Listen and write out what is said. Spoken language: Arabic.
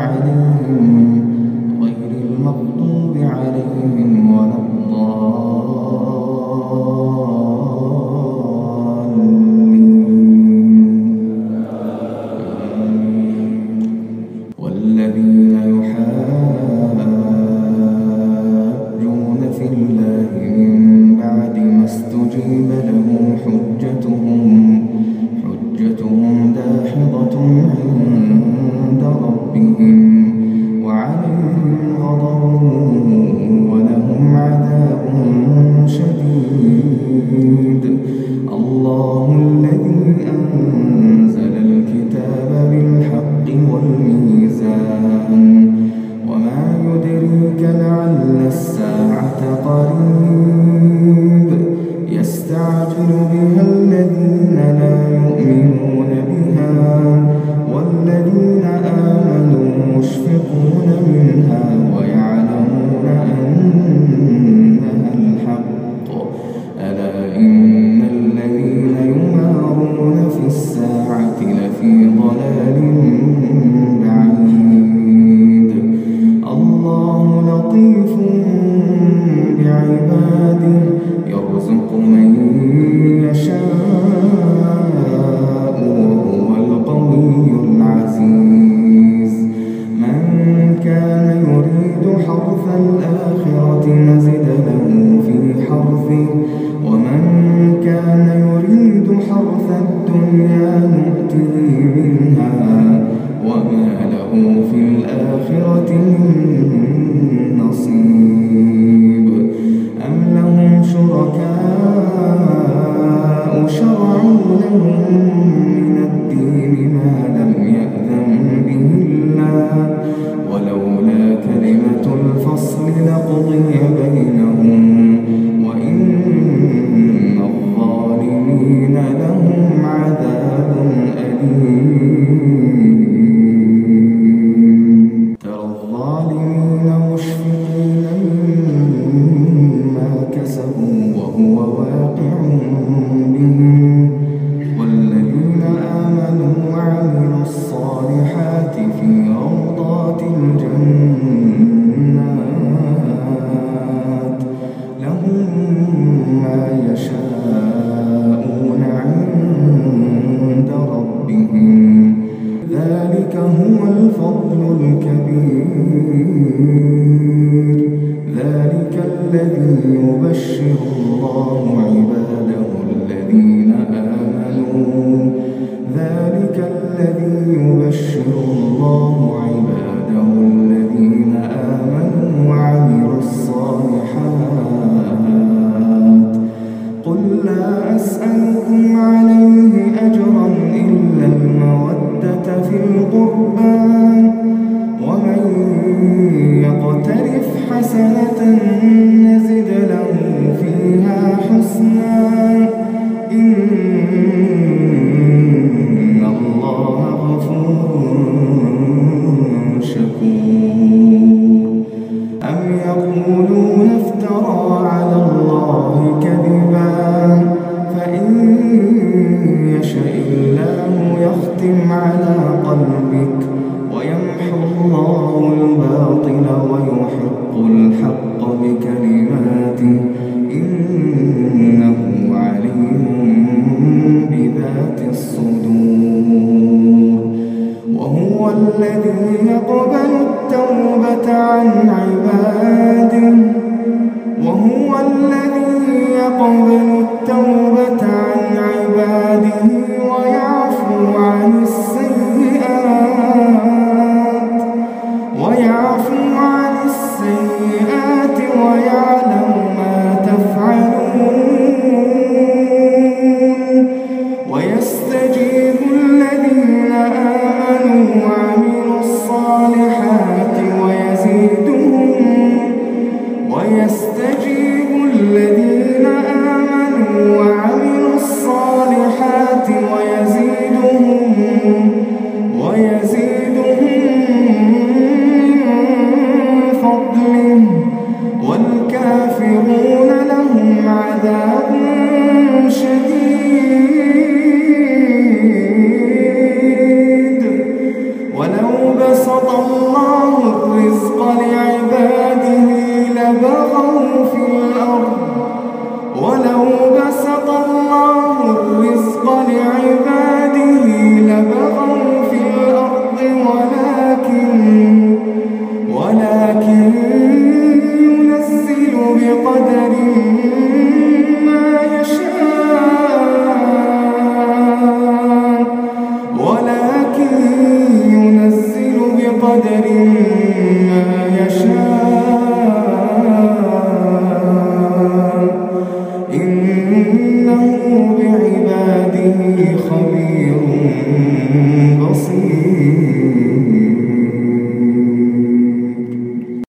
عليهم يستعجل بها في الدنيا يبشر الله عباده الذين آمنوا. ذلك الذي يبشر الله عباده عن عباده وهو الذي يقبل التوبة عن عباده ويعفو عن السيئات ويعفو عن السيئات ويعلم ما تفعلون ويستجيب وعملوا الصالحات ويزيدهم ويزيدهم من فضله. والكافرون لهم عذاب شديد. ولو بسط الله الرزق لعباده